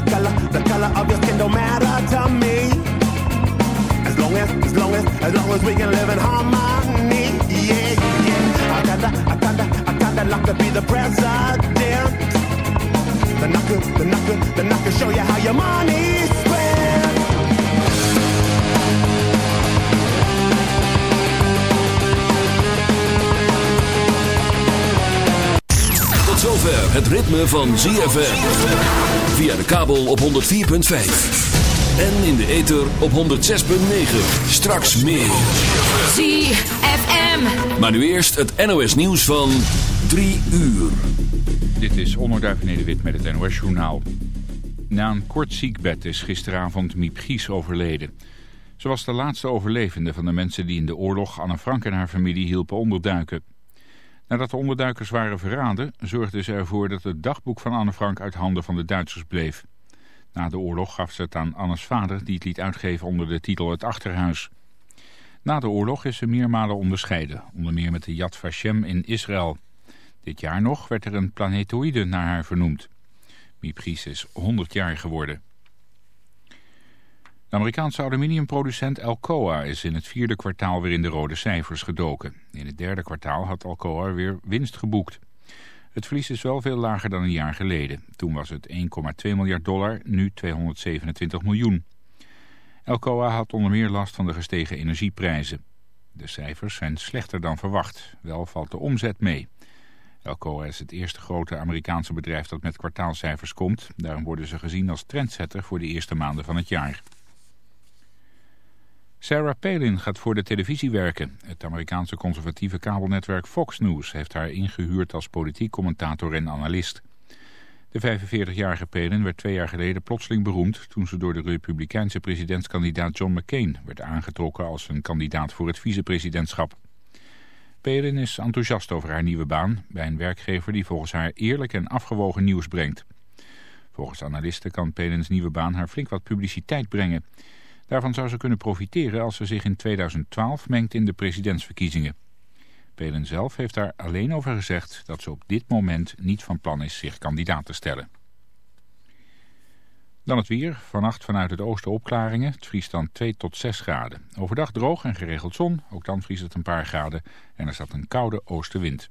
The color, the color of your skin don't matter to me. As long as, as long as, as long as we can live in harmony. Yeah, yeah. I kinda, I kinda, I kinda like to be the president. Then I could, then I could, then I could show you how your money zover het ritme van ZFM. Via de kabel op 104.5. En in de ether op 106.9. Straks meer. ZFM. Maar nu eerst het NOS nieuws van 3 uur. Dit is Onderduif Nederwit met het NOS Journaal. Na een kort ziekbed is gisteravond Miep Gies overleden. Ze was de laatste overlevende van de mensen die in de oorlog Anne Frank en haar familie hielpen onderduiken. Nadat de onderduikers waren verraden, zorgde ze ervoor dat het dagboek van Anne Frank uit handen van de Duitsers bleef. Na de oorlog gaf ze het aan Annes vader, die het liet uitgeven onder de titel Het Achterhuis. Na de oorlog is ze meermalen onderscheiden, onder meer met de Yad Vashem in Israël. Dit jaar nog werd er een planetoïde naar haar vernoemd. Miep Gies is 100 jaar geworden. De Amerikaanse aluminiumproducent Alcoa is in het vierde kwartaal weer in de rode cijfers gedoken. In het derde kwartaal had Alcoa weer winst geboekt. Het verlies is wel veel lager dan een jaar geleden. Toen was het 1,2 miljard dollar, nu 227 miljoen. Alcoa had onder meer last van de gestegen energieprijzen. De cijfers zijn slechter dan verwacht. Wel valt de omzet mee. Alcoa is het eerste grote Amerikaanse bedrijf dat met kwartaalcijfers komt. Daarom worden ze gezien als trendsetter voor de eerste maanden van het jaar. Sarah Palin gaat voor de televisie werken. Het Amerikaanse conservatieve kabelnetwerk Fox News heeft haar ingehuurd als politiek commentator en analist. De 45-jarige Palin werd twee jaar geleden plotseling beroemd toen ze door de republikeinse presidentskandidaat John McCain werd aangetrokken als een kandidaat voor het vicepresidentschap. Palin is enthousiast over haar nieuwe baan bij een werkgever die volgens haar eerlijk en afgewogen nieuws brengt. Volgens analisten kan Palins nieuwe baan haar flink wat publiciteit brengen. Daarvan zou ze kunnen profiteren als ze zich in 2012 mengt in de presidentsverkiezingen. Palin zelf heeft daar alleen over gezegd dat ze op dit moment niet van plan is zich kandidaat te stellen. Dan het weer. Vannacht vanuit het oosten opklaringen. Het vriest dan 2 tot 6 graden. Overdag droog en geregeld zon. Ook dan vriest het een paar graden. En er staat een koude oostenwind.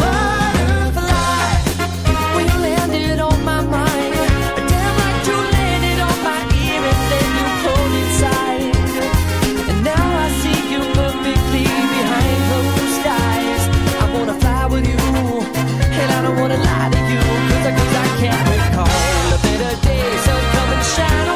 Butterfly, landed on my mind, I lie to you, cause I, cause I can't recall. A better day, so come and shine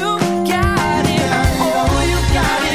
got it.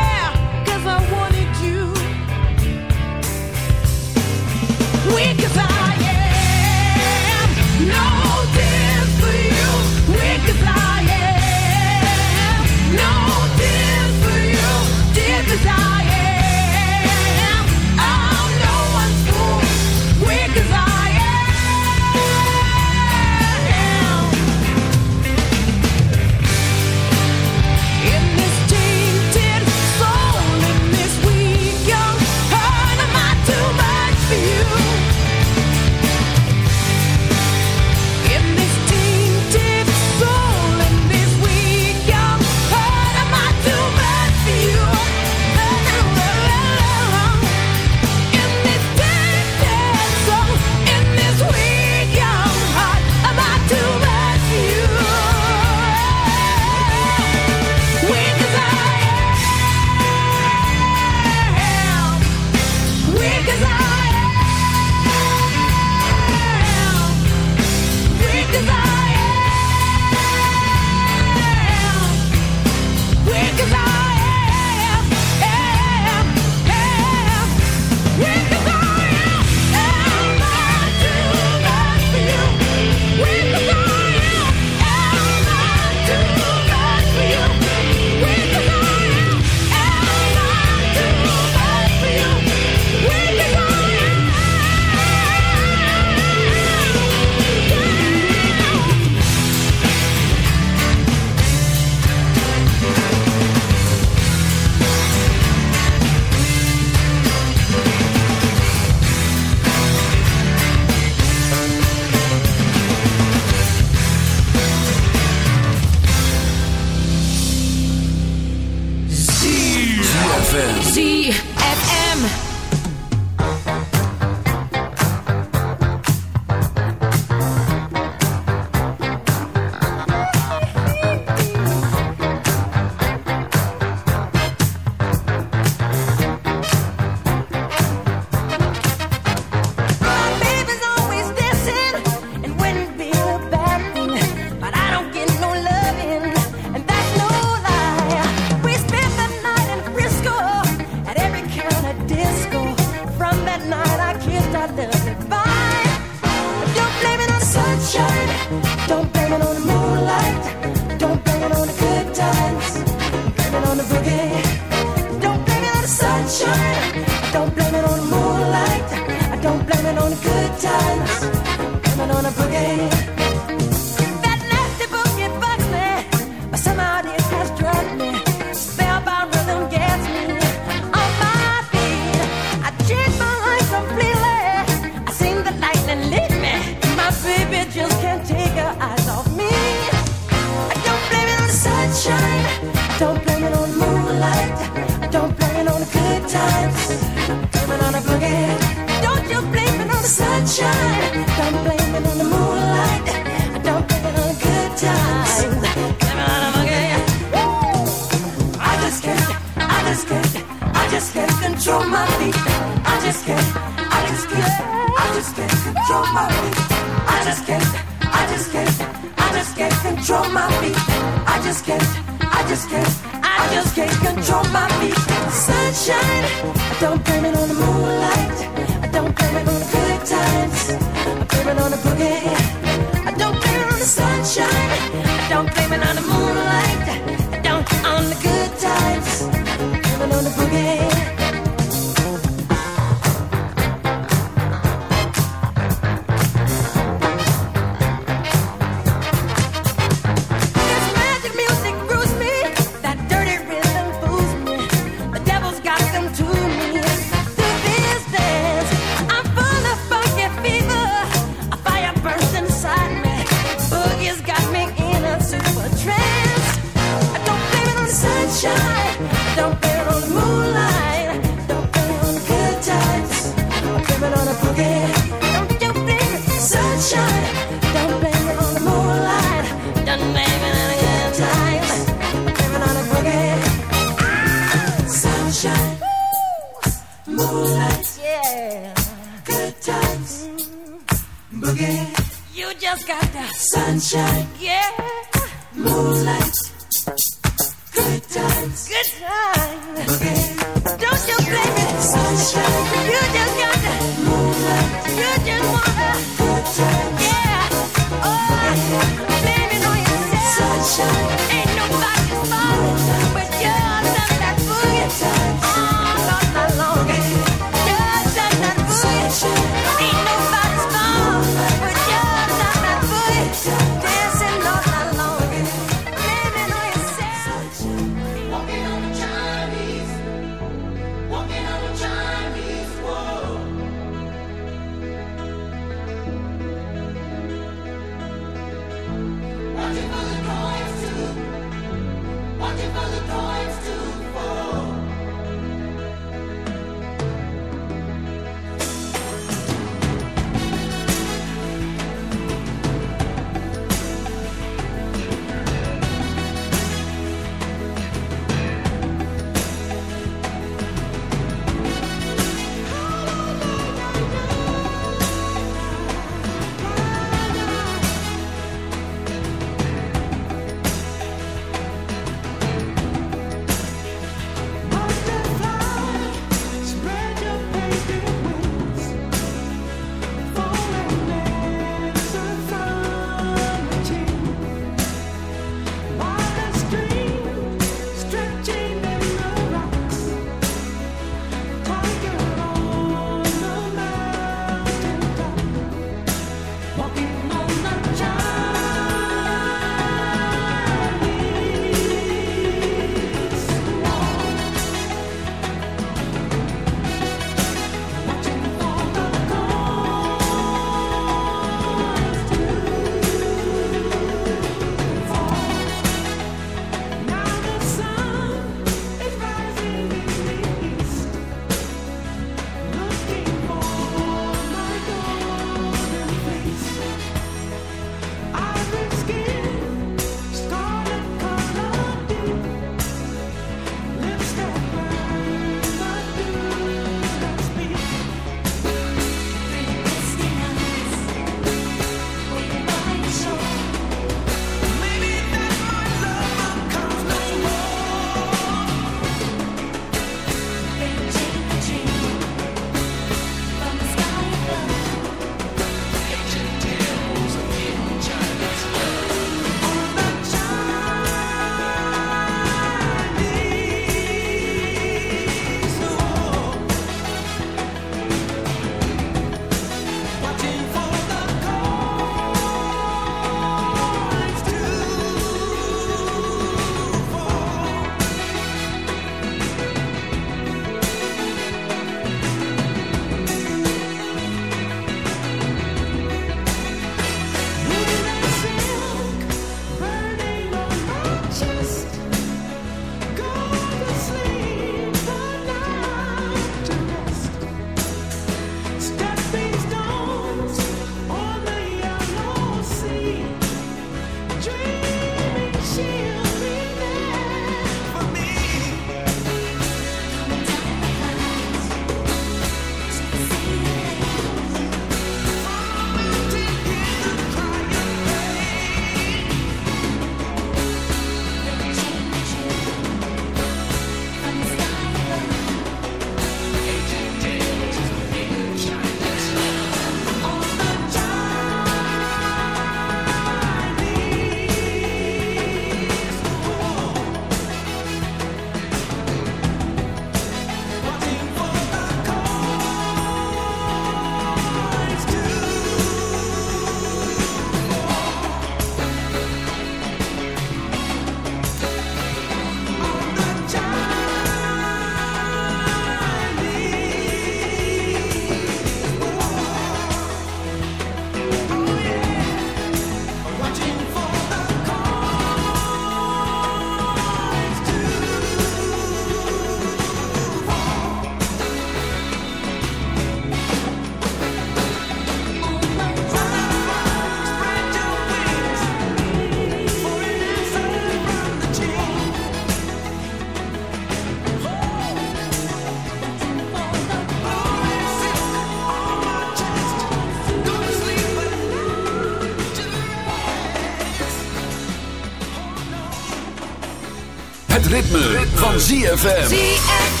Van ZFM. ZFM.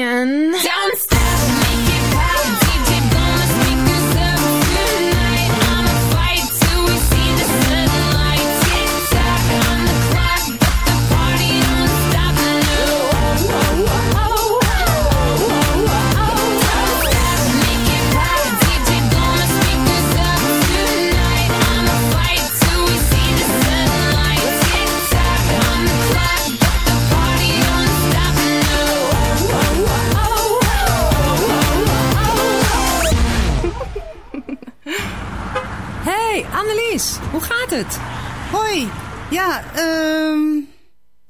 in. Down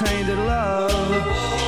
tainted love.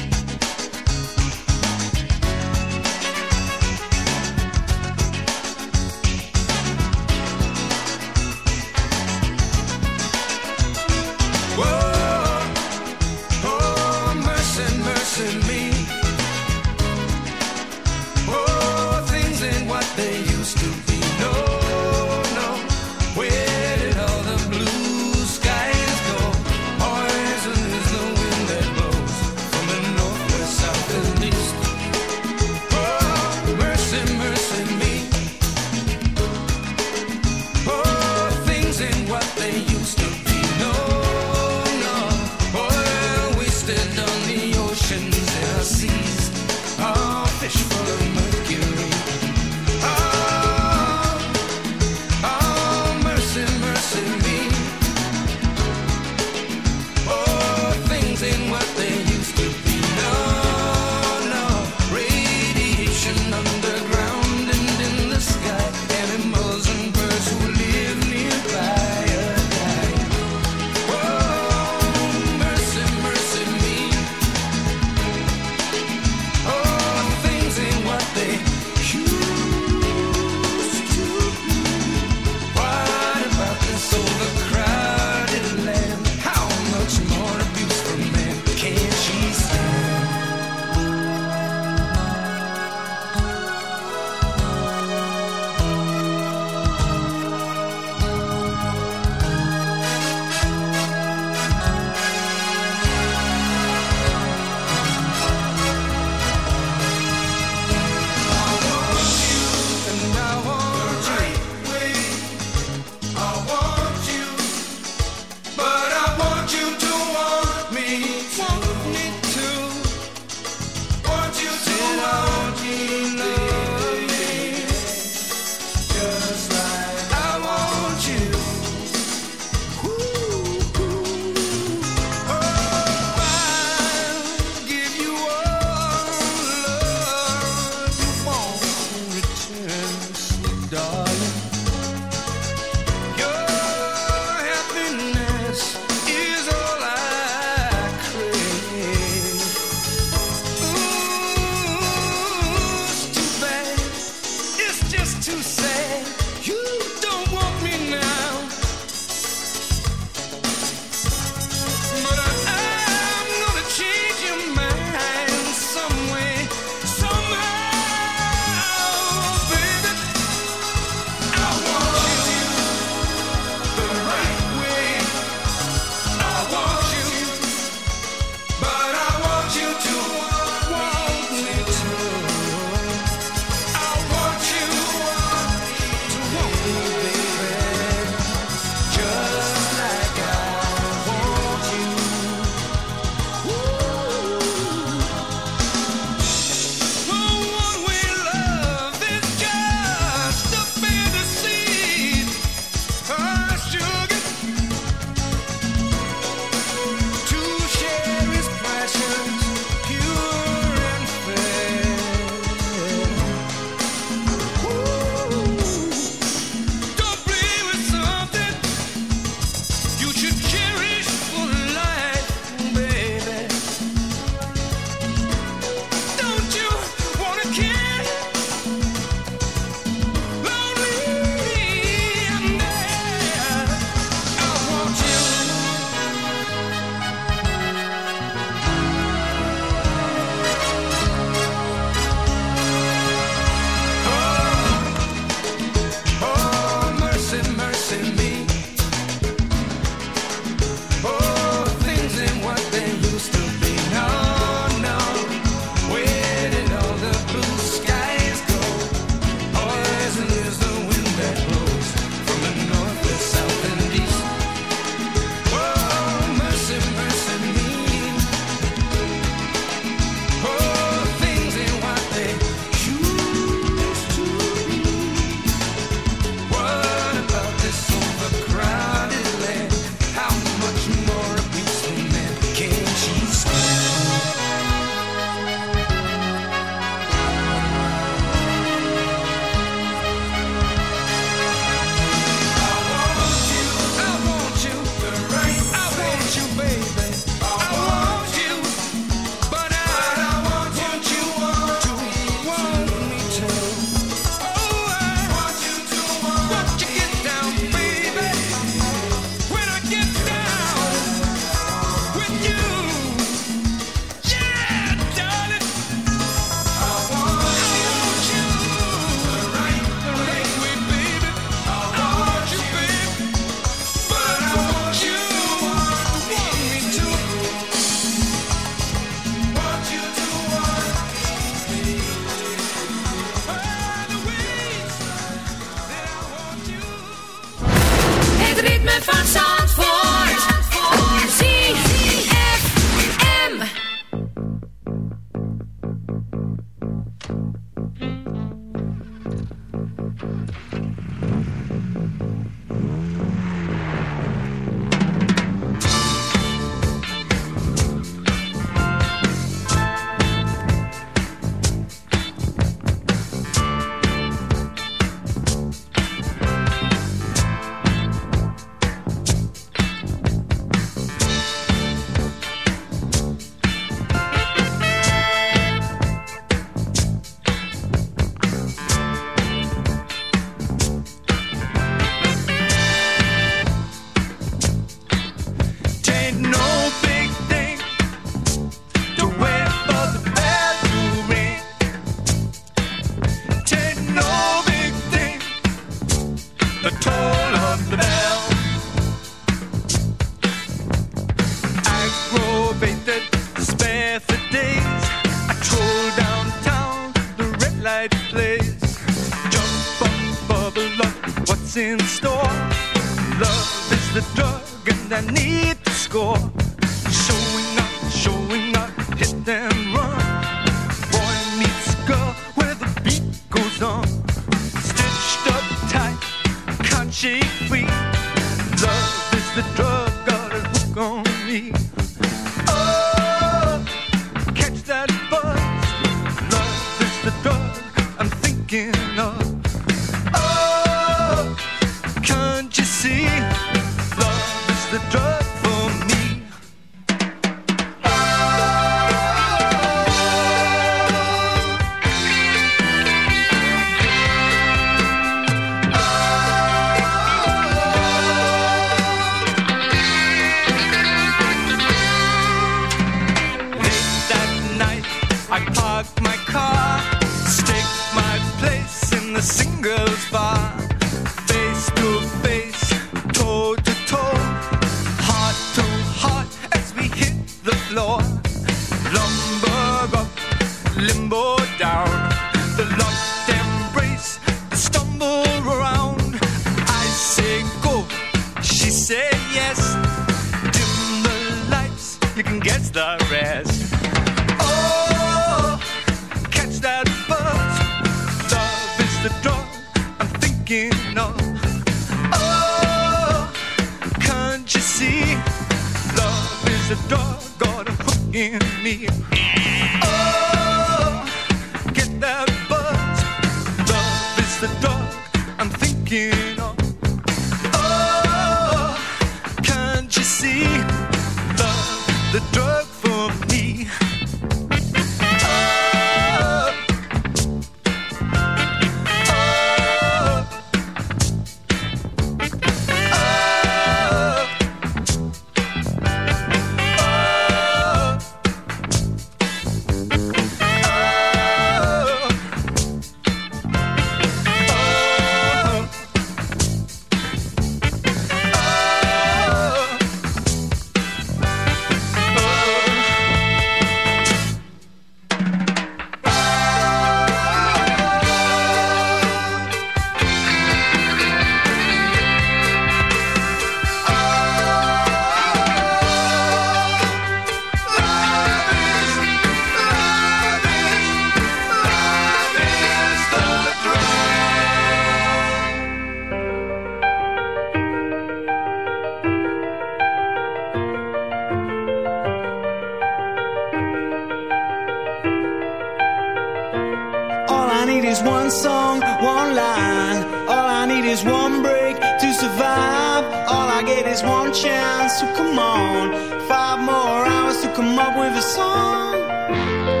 is one chance, so come on. Five more hours to come up with a song.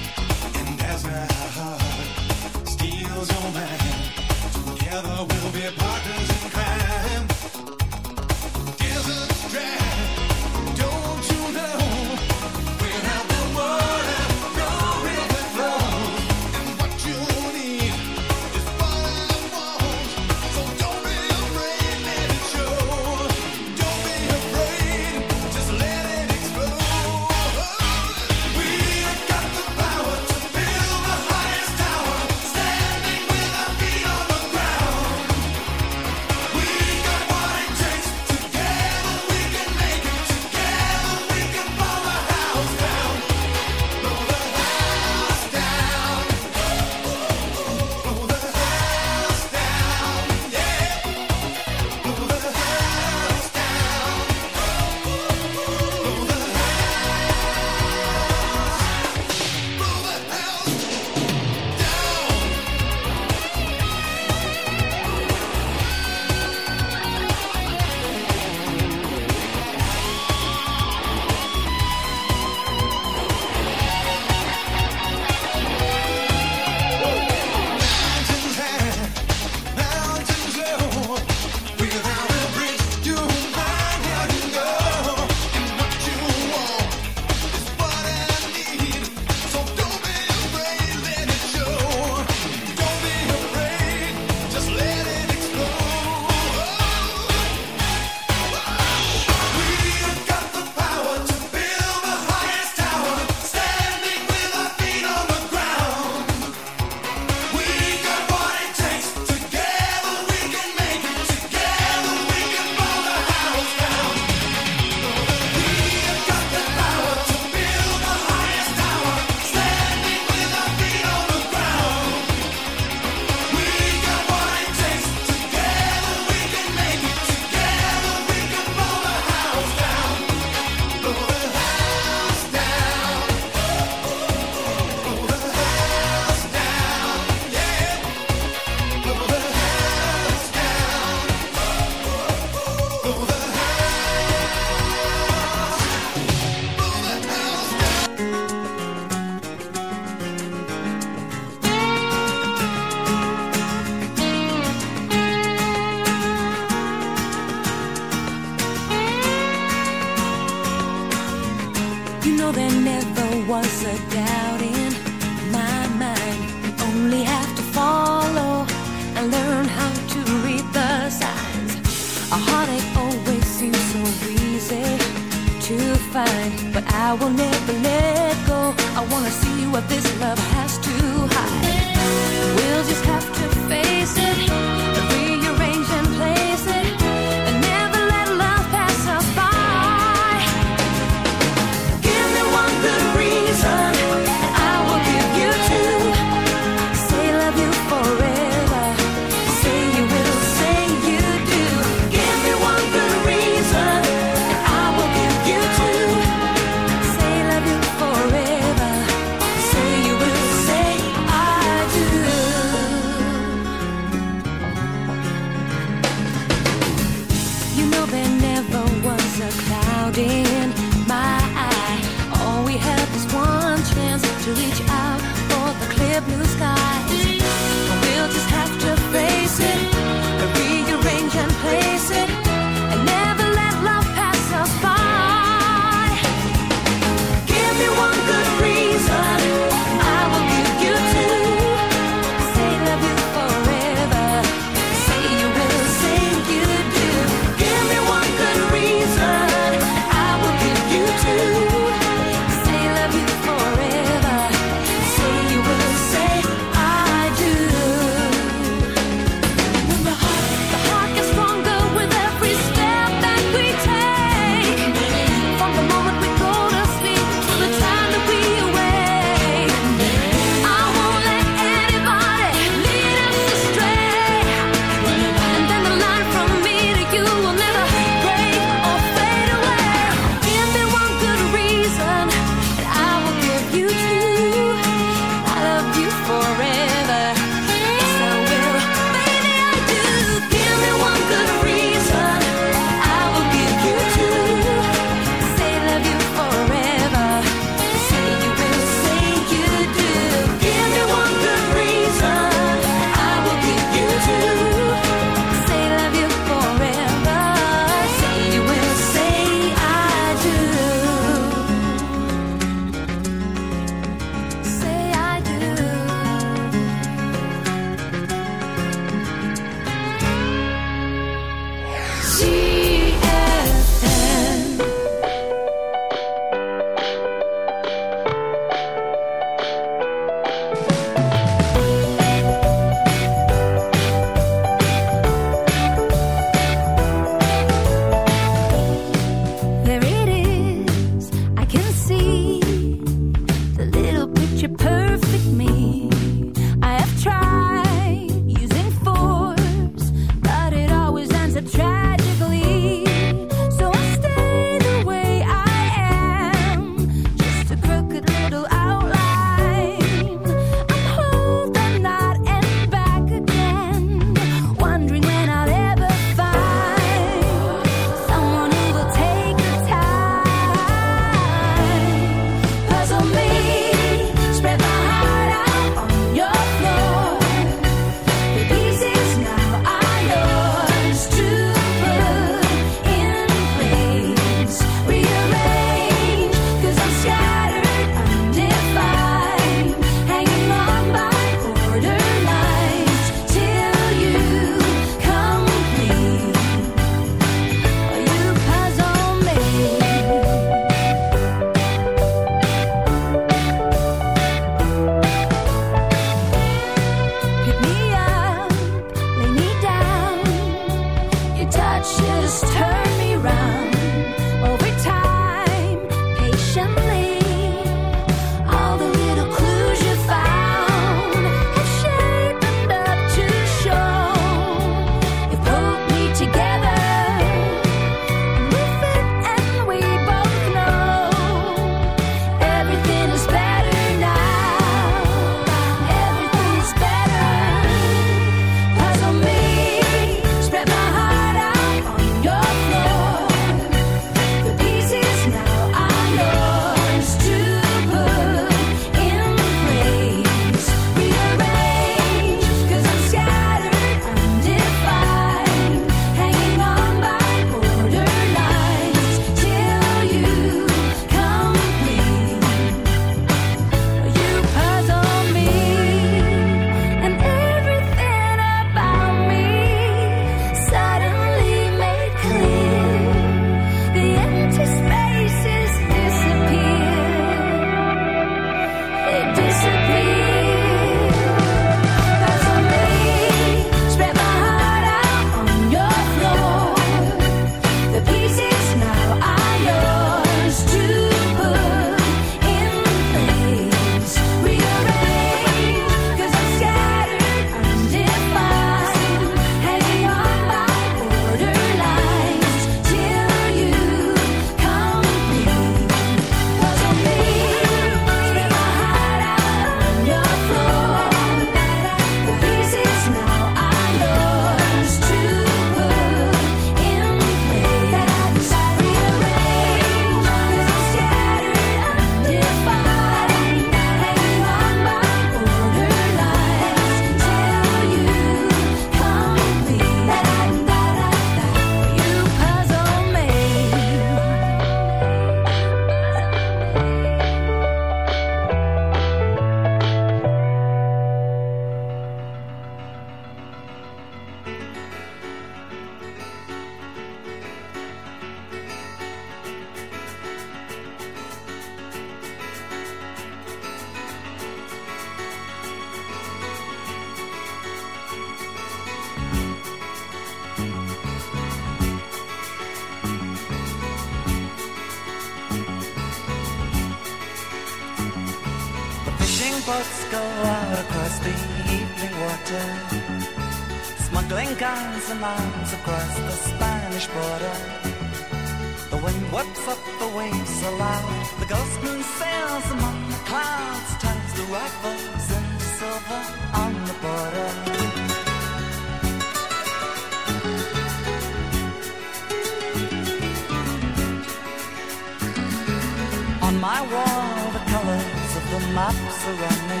My wall, the colors of the maps are me.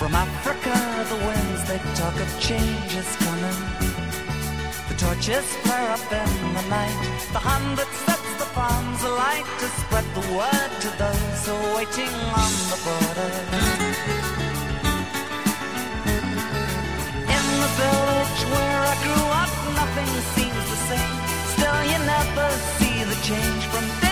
From Africa, the winds they talk of change is coming. The torches flare up in the night. The hand that sets the farms alight to spread the word to those who are waiting on the border. In the village where I grew up, nothing seems the same. Still, you never see the change from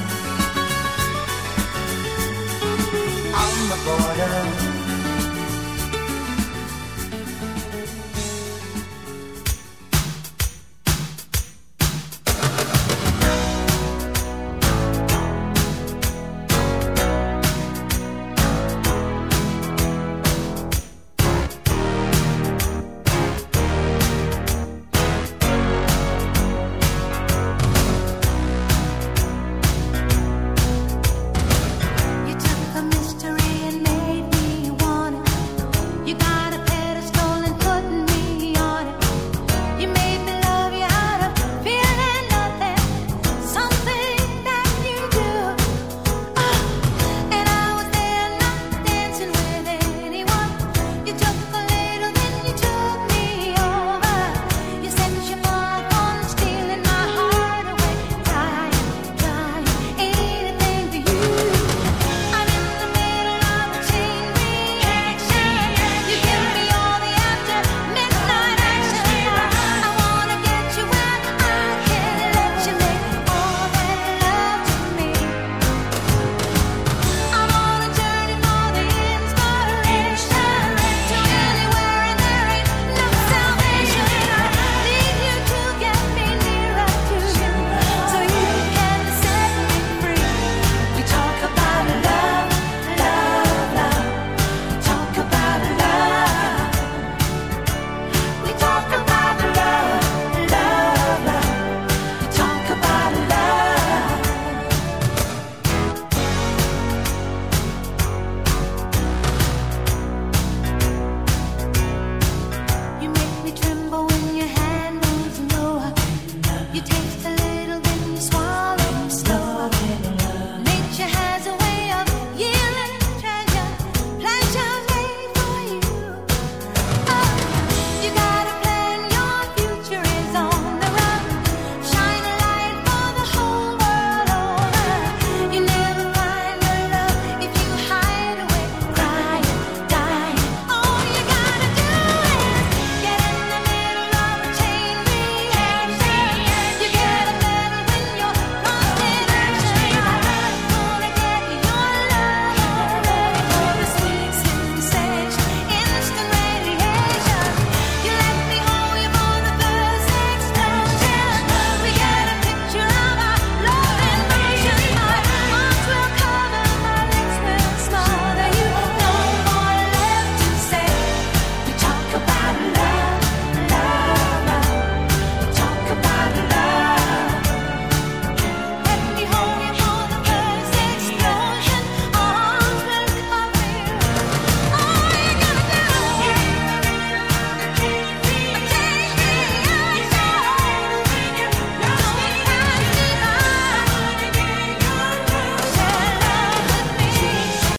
On the border.